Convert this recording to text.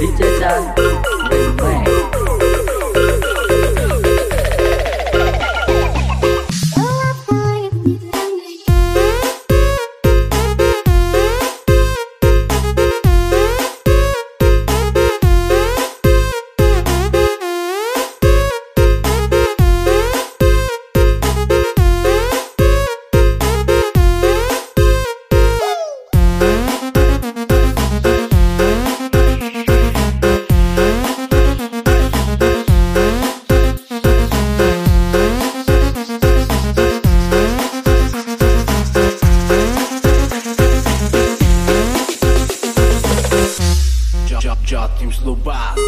DJ Dan temos louvado.